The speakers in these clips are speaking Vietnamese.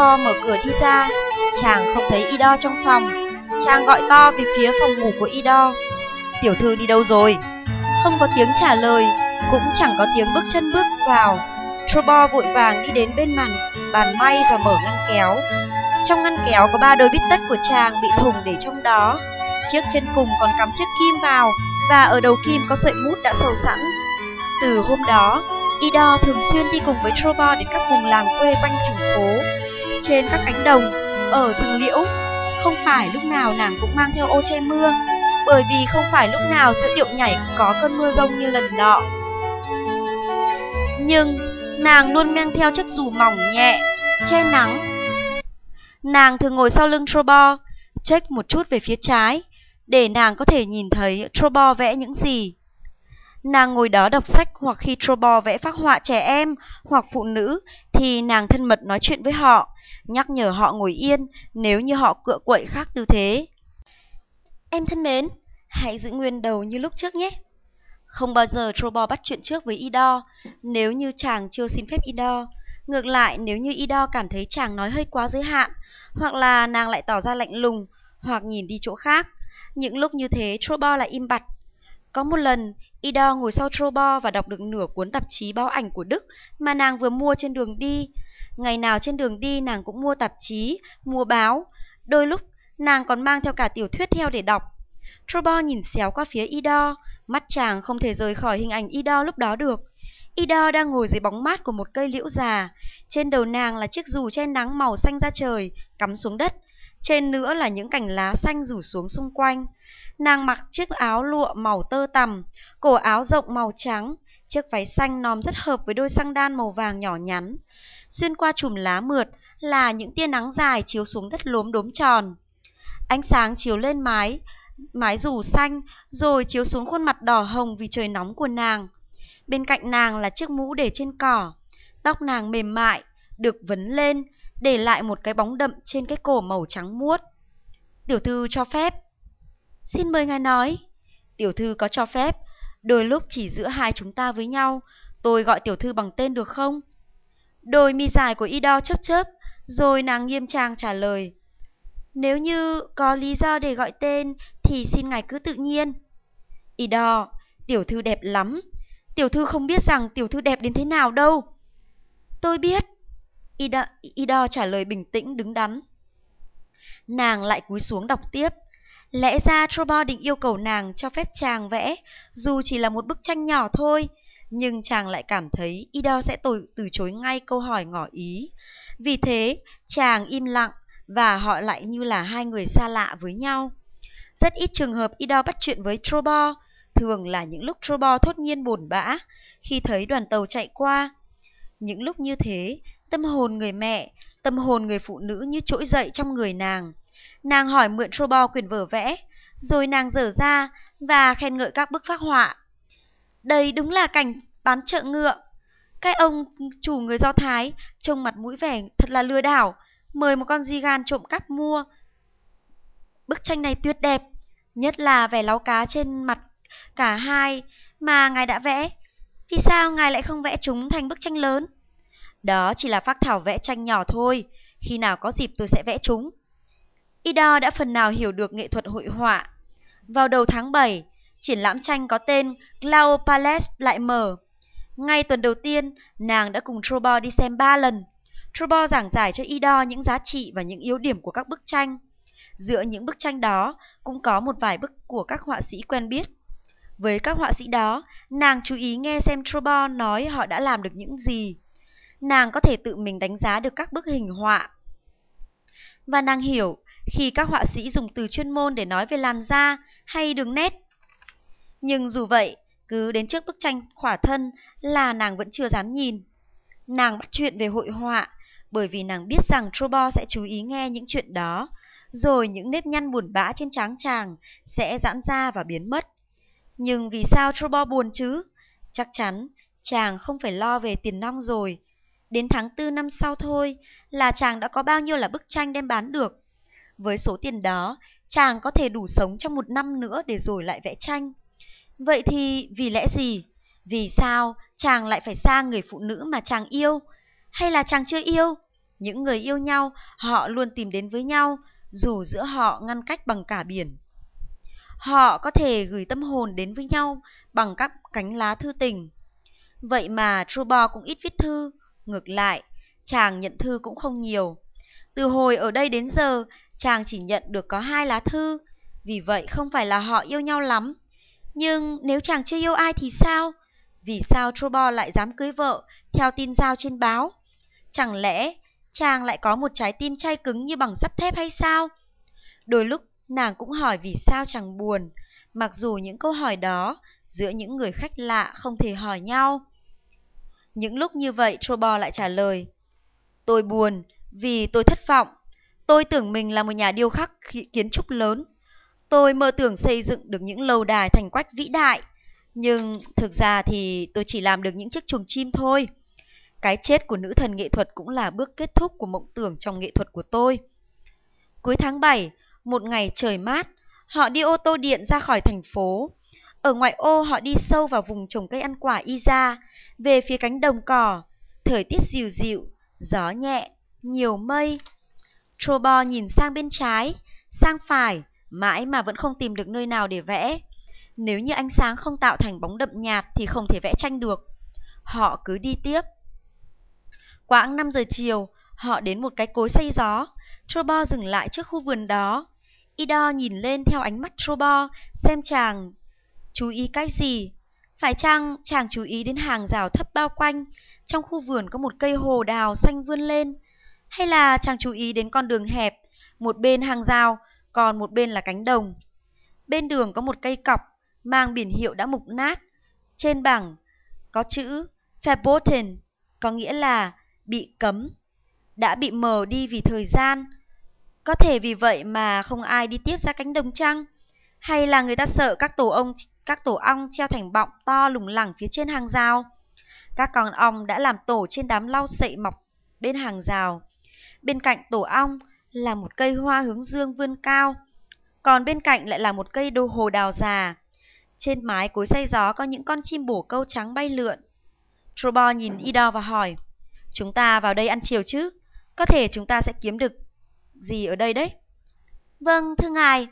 Bo mở cửa đi ra. Chàng không thấy Ido trong phòng. Chàng gọi to về phía phòng ngủ của Ido. Tiểu thư đi đâu rồi? Không có tiếng trả lời, cũng chẳng có tiếng bước chân bước vào. Trobo vội vàng đi đến bên màn bàn may và mở ngăn kéo. Trong ngăn kéo có ba đôi bít tất của chàng bị thủng để trong đó. Chiếc chân cùng còn cắm chiếc kim vào và ở đầu kim có sợi mút đã sầu sẵn. Từ hôm đó, Ido thường xuyên đi cùng với Trobo đến các vùng làng quê quanh thành phố, trên các cánh đồng, ở rừng liễu. Không phải lúc nào nàng cũng mang theo ô che mưa, bởi vì không phải lúc nào giữa điệu nhảy cũng có cơn mưa rông như lần nọ. Nhưng nàng luôn mang theo chiếc dù mỏng nhẹ, che nắng. Nàng thường ngồi sau lưng Trobo, check một chút về phía trái, để nàng có thể nhìn thấy Trobo vẽ những gì. Nàng ngồi đó đọc sách hoặc khi Trobo vẽ phác họa trẻ em hoặc phụ nữ thì nàng thân mật nói chuyện với họ, nhắc nhở họ ngồi yên nếu như họ cựa quậy khác tư thế. Em thân mến, hãy giữ nguyên đầu như lúc trước nhé. Không bao giờ Trobo bắt chuyện trước với Ido nếu như chàng chưa xin phép Ido. Ngược lại, nếu như Ido cảm thấy chàng nói hơi quá giới hạn, hoặc là nàng lại tỏ ra lạnh lùng, hoặc nhìn đi chỗ khác, những lúc như thế Trobo lại im bặt. Có một lần, Ida ngồi sau Trobo và đọc được nửa cuốn tạp chí báo ảnh của Đức mà nàng vừa mua trên đường đi. Ngày nào trên đường đi nàng cũng mua tạp chí, mua báo. Đôi lúc nàng còn mang theo cả tiểu thuyết theo để đọc. Trobo nhìn xéo qua phía Ida, mắt chàng không thể rời khỏi hình ảnh Ida lúc đó được. Ida đang ngồi dưới bóng mát của một cây liễu già. Trên đầu nàng là chiếc dù che nắng màu xanh da trời, cắm xuống đất. Trên nữa là những cành lá xanh rủ xuống xung quanh. Nàng mặc chiếc áo lụa màu tơ tằm, cổ áo rộng màu trắng, chiếc váy xanh nòm rất hợp với đôi xăng đan màu vàng nhỏ nhắn. Xuyên qua chùm lá mượt là những tia nắng dài chiếu xuống đất lốm đốm tròn. Ánh sáng chiếu lên mái, mái rủ xanh, rồi chiếu xuống khuôn mặt đỏ hồng vì trời nóng của nàng. Bên cạnh nàng là chiếc mũ để trên cỏ. Tóc nàng mềm mại, được vấn lên, để lại một cái bóng đậm trên cái cổ màu trắng muốt. Tiểu thư cho phép. Xin mời ngài nói. Tiểu thư có cho phép, đôi lúc chỉ giữa hai chúng ta với nhau, tôi gọi tiểu thư bằng tên được không? Đôi mi dài của Ido chớp chớp, rồi nàng nghiêm trang trả lời. Nếu như có lý do để gọi tên thì xin ngài cứ tự nhiên. Ido, tiểu thư đẹp lắm. Tiểu thư không biết rằng tiểu thư đẹp đến thế nào đâu. Tôi biết. Ido, Ido trả lời bình tĩnh đứng đắn. Nàng lại cúi xuống đọc tiếp. Lẽ ra Trobo định yêu cầu nàng cho phép chàng vẽ, dù chỉ là một bức tranh nhỏ thôi, nhưng chàng lại cảm thấy Ido sẽ từ, từ chối ngay câu hỏi ngỏ ý. Vì thế, chàng im lặng và họ lại như là hai người xa lạ với nhau. Rất ít trường hợp Ido bắt chuyện với Trobo, thường là những lúc Trobo thốt nhiên buồn bã khi thấy đoàn tàu chạy qua. Những lúc như thế, tâm hồn người mẹ, tâm hồn người phụ nữ như trỗi dậy trong người nàng. Nàng hỏi mượn Trobo quyển vở vẽ, rồi nàng dở ra và khen ngợi các bức phác họa. Đây đúng là cảnh bán chợ ngựa. Cái ông chủ người Do Thái trông mặt mũi vẻ thật là lừa đảo, mời một con di gan trộm cắp mua. Bức tranh này tuyệt đẹp, nhất là vẻ láu cá trên mặt cả hai mà ngài đã vẽ. Vì sao ngài lại không vẽ chúng thành bức tranh lớn? Đó chỉ là phác thảo vẽ tranh nhỏ thôi, khi nào có dịp tôi sẽ vẽ chúng. Ida đã phần nào hiểu được nghệ thuật hội họa. Vào đầu tháng 7, triển lãm tranh có tên Glau Palace lại mở. Ngay tuần đầu tiên, nàng đã cùng Trobo đi xem 3 lần. Trobo giảng giải cho Ida những giá trị và những yếu điểm của các bức tranh. Giữa những bức tranh đó cũng có một vài bức của các họa sĩ quen biết. Với các họa sĩ đó, nàng chú ý nghe xem Trobo nói họ đã làm được những gì. Nàng có thể tự mình đánh giá được các bức hình họa. Và nàng hiểu khi các họa sĩ dùng từ chuyên môn để nói về làn da hay đường nét. Nhưng dù vậy, cứ đến trước bức tranh khỏa thân là nàng vẫn chưa dám nhìn. Nàng bắt chuyện về hội họa bởi vì nàng biết rằng Trobo sẽ chú ý nghe những chuyện đó, rồi những nếp nhăn buồn bã trên trán chàng sẽ giãn ra và biến mất. Nhưng vì sao Trobo buồn chứ? Chắc chắn chàng không phải lo về tiền nong rồi. Đến tháng tư năm sau thôi là chàng đã có bao nhiêu là bức tranh đem bán được. Với số tiền đó, chàng có thể đủ sống trong một năm nữa để rồi lại vẽ tranh. Vậy thì vì lẽ gì? Vì sao chàng lại phải xa người phụ nữ mà chàng yêu? Hay là chàng chưa yêu? Những người yêu nhau, họ luôn tìm đến với nhau, dù giữa họ ngăn cách bằng cả biển. Họ có thể gửi tâm hồn đến với nhau bằng các cánh lá thư tình. Vậy mà Trubo cũng ít viết thư, ngược lại, chàng nhận thư cũng không nhiều. Từ hồi ở đây đến giờ, chàng chỉ nhận được có hai lá thư, vì vậy không phải là họ yêu nhau lắm. Nhưng nếu chàng chưa yêu ai thì sao? Vì sao Trobo lại dám cưới vợ theo tin giao trên báo? Chẳng lẽ chàng lại có một trái tim chay cứng như bằng sắt thép hay sao? Đôi lúc nàng cũng hỏi vì sao chàng buồn, mặc dù những câu hỏi đó giữa những người khách lạ không thể hỏi nhau. Những lúc như vậy Trobo lại trả lời, tôi buồn vì tôi thất vọng. Tôi tưởng mình là một nhà điêu khắc kiến trúc lớn. Tôi mơ tưởng xây dựng được những lâu đài thành quách vĩ đại. Nhưng thực ra thì tôi chỉ làm được những chiếc chuồng chim thôi. Cái chết của nữ thần nghệ thuật cũng là bước kết thúc của mộng tưởng trong nghệ thuật của tôi. Cuối tháng 7, một ngày trời mát, họ đi ô tô điện ra khỏi thành phố. Ở ngoại ô họ đi sâu vào vùng trồng cây ăn quả Iza, về phía cánh đồng cỏ. Thời tiết dịu dịu, gió nhẹ, nhiều mây. Trobo nhìn sang bên trái, sang phải, mãi mà vẫn không tìm được nơi nào để vẽ. Nếu như ánh sáng không tạo thành bóng đậm nhạt thì không thể vẽ tranh được. Họ cứ đi tiếp. Quãng 5 giờ chiều, họ đến một cái cối xây gió. Trobo dừng lại trước khu vườn đó. Ido nhìn lên theo ánh mắt Trobo, xem chàng chú ý cái gì. Phải chăng chàng chú ý đến hàng rào thấp bao quanh, trong khu vườn có một cây hồ đào xanh vươn lên? Hay là chàng chú ý đến con đường hẹp, một bên hàng rào, còn một bên là cánh đồng? Bên đường có một cây cọc, mang biển hiệu đã mục nát. Trên bảng có chữ Verboten, có nghĩa là bị cấm, đã bị mờ đi vì thời gian. Có thể vì vậy mà không ai đi tiếp ra cánh đồng trăng, hay là người ta sợ các tổ ong các tổ ong treo thành bọng to lủng lẳng phía trên hàng rào. Các con ong đã làm tổ trên đám lau sậy mọc bên hàng rào. Bên cạnh tổ ong là một cây hoa hướng dương vươn cao, còn bên cạnh lại là một cây đồ hồ đào già. Trên mái cối xay gió có những con chim bổ câu trắng bay lượn. Trobo nhìn Ido và hỏi, chúng ta vào đây ăn chiều chứ? Có thể chúng ta sẽ kiếm được gì ở đây đấy? Vâng, thưa ngài.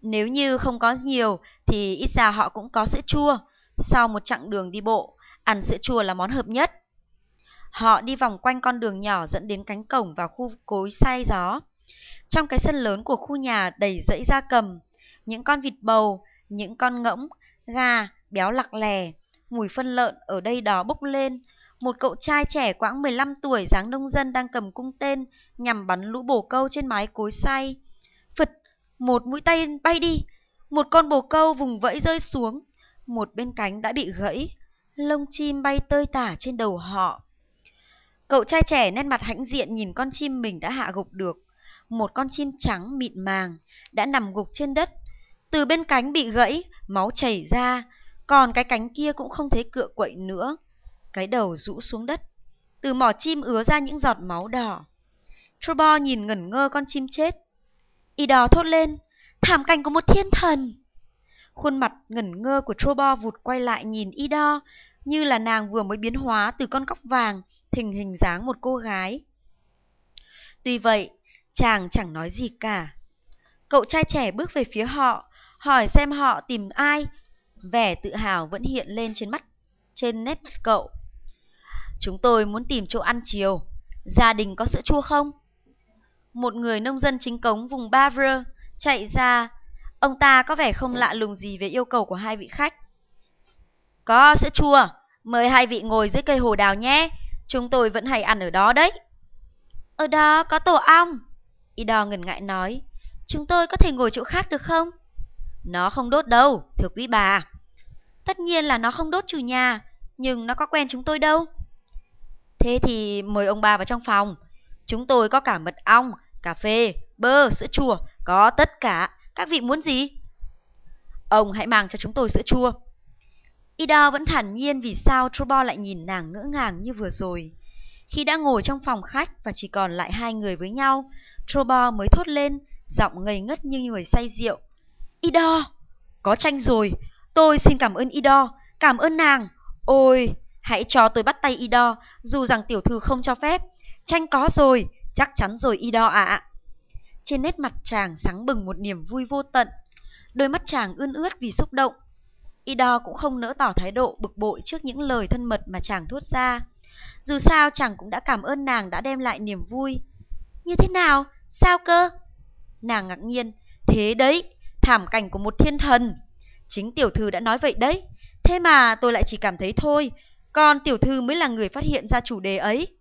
Nếu như không có nhiều thì ít ra họ cũng có sữa chua. Sau một chặng đường đi bộ, ăn sữa chua là món hợp nhất. Họ đi vòng quanh con đường nhỏ dẫn đến cánh cổng vào khu cối say gió. Trong cái sân lớn của khu nhà đầy rẫy da cầm, những con vịt bầu, những con ngỗng, gà, béo lặc lè, mùi phân lợn ở đây đó bốc lên. Một cậu trai trẻ quãng 15 tuổi dáng nông dân đang cầm cung tên nhằm bắn lũ bồ câu trên mái cối say. Phật, một mũi tay bay đi, một con bồ câu vùng vẫy rơi xuống, một bên cánh đã bị gãy, lông chim bay tơi tả trên đầu họ. Cậu trai trẻ nét mặt hãnh diện nhìn con chim mình đã hạ gục được. Một con chim trắng mịn màng đã nằm gục trên đất. Từ bên cánh bị gãy, máu chảy ra, còn cái cánh kia cũng không thấy cựa quậy nữa. Cái đầu rũ xuống đất. Từ mỏ chim ứa ra những giọt máu đỏ. Trubo nhìn ngẩn ngơ con chim chết. Y đò thốt lên, thảm cảnh của một thiên thần. Khuôn mặt ngẩn ngơ của Trobo vụt quay lại nhìn Ido, như là nàng vừa mới biến hóa từ con cóc vàng thình hình dáng một cô gái. Tuy vậy, chàng chẳng nói gì cả. Cậu trai trẻ bước về phía họ, hỏi xem họ tìm ai. Vẻ tự hào vẫn hiện lên trên mắt, trên nét mặt cậu. Chúng tôi muốn tìm chỗ ăn chiều. Gia đình có sữa chua không? Một người nông dân chính cống vùng Bavre chạy ra. Ông ta có vẻ không lạ lùng gì về yêu cầu của hai vị khách. Có sữa chua, mời hai vị ngồi dưới cây hồ đào nhé. Chúng tôi vẫn hay ăn ở đó đấy. Ở đó có tổ ong. Ido ngần ngại nói. Chúng tôi có thể ngồi chỗ khác được không? Nó không đốt đâu, thưa quý bà. Tất nhiên là nó không đốt chủ nhà, nhưng nó có quen chúng tôi đâu. Thế thì mời ông bà vào trong phòng. Chúng tôi có cả mật ong, cà phê, bơ, sữa chua, có tất cả. Các vị muốn gì? Ông hãy mang cho chúng tôi sữa chua. Ida vẫn thản nhiên vì sao Trobo lại nhìn nàng ngỡ ngàng như vừa rồi. Khi đã ngồi trong phòng khách và chỉ còn lại hai người với nhau, Trobo mới thốt lên, giọng ngây ngất như người say rượu. Ida, có tranh rồi. Tôi xin cảm ơn Ida, cảm ơn nàng. Ôi, hãy cho tôi bắt tay Ida, dù rằng tiểu thư không cho phép. tranh có rồi, chắc chắn rồi Ido ạ. Trên nét mặt chàng sáng bừng một niềm vui vô tận. Đôi mắt chàng ươn ướt vì xúc động. Y đo cũng không nỡ tỏ thái độ bực bội trước những lời thân mật mà chàng thốt ra. Dù sao chàng cũng đã cảm ơn nàng đã đem lại niềm vui. Như thế nào? Sao cơ? Nàng ngạc nhiên. Thế đấy, thảm cảnh của một thiên thần. Chính tiểu thư đã nói vậy đấy. Thế mà tôi lại chỉ cảm thấy thôi. Còn tiểu thư mới là người phát hiện ra chủ đề ấy.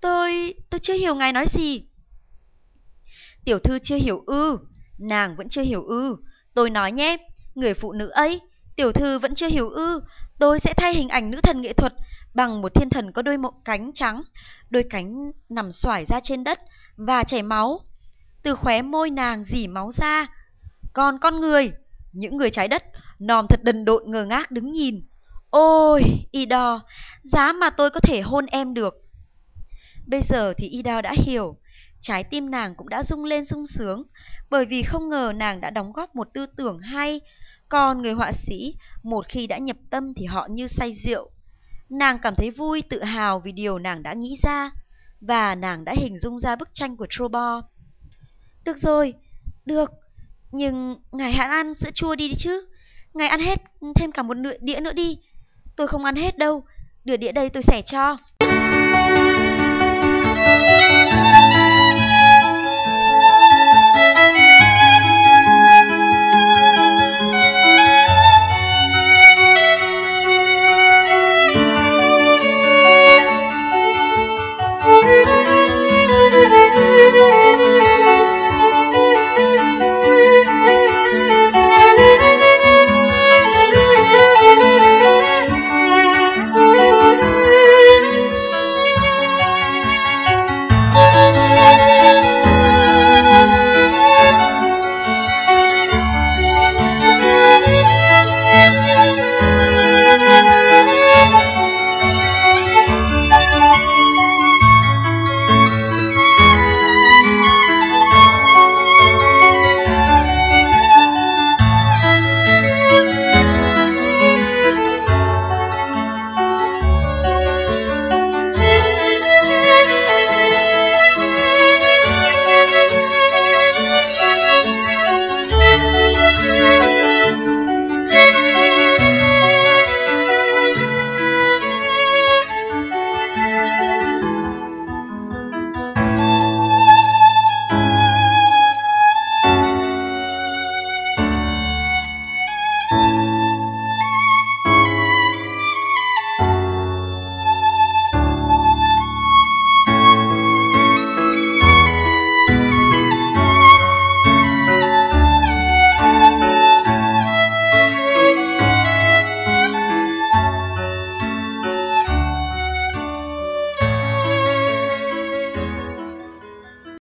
Tôi... tôi chưa hiểu ngài nói gì. Tiểu thư chưa hiểu ư. Nàng vẫn chưa hiểu ư. Tôi nói nhé, người phụ nữ ấy, tiểu thư vẫn chưa hiểu ư. Tôi sẽ thay hình ảnh nữ thần nghệ thuật bằng một thiên thần có đôi mộng cánh trắng, đôi cánh nằm xoải ra trên đất và chảy máu. Từ khóe môi nàng dỉ máu ra. Còn con người, những người trái đất, nòm thật đần độn ngơ ngác đứng nhìn. Ôi, Ido, giá mà tôi có thể hôn em được. Bây giờ thì Ido đã hiểu, trái tim nàng cũng đã rung lên sung sướng, bởi vì không ngờ nàng đã đóng góp một tư tưởng hay. Còn người họa sĩ, một khi đã nhập tâm thì họ như say rượu. Nàng cảm thấy vui, tự hào vì điều nàng đã nghĩ ra, và nàng đã hình dung ra bức tranh của Trobo. Được rồi, được, nhưng ngài hãy ăn sữa chua đi, đi chứ. Ngài ăn hết thêm cả một nửa đĩa nữa đi. Tôi không ăn hết đâu, nửa đĩa đây tôi sẻ cho.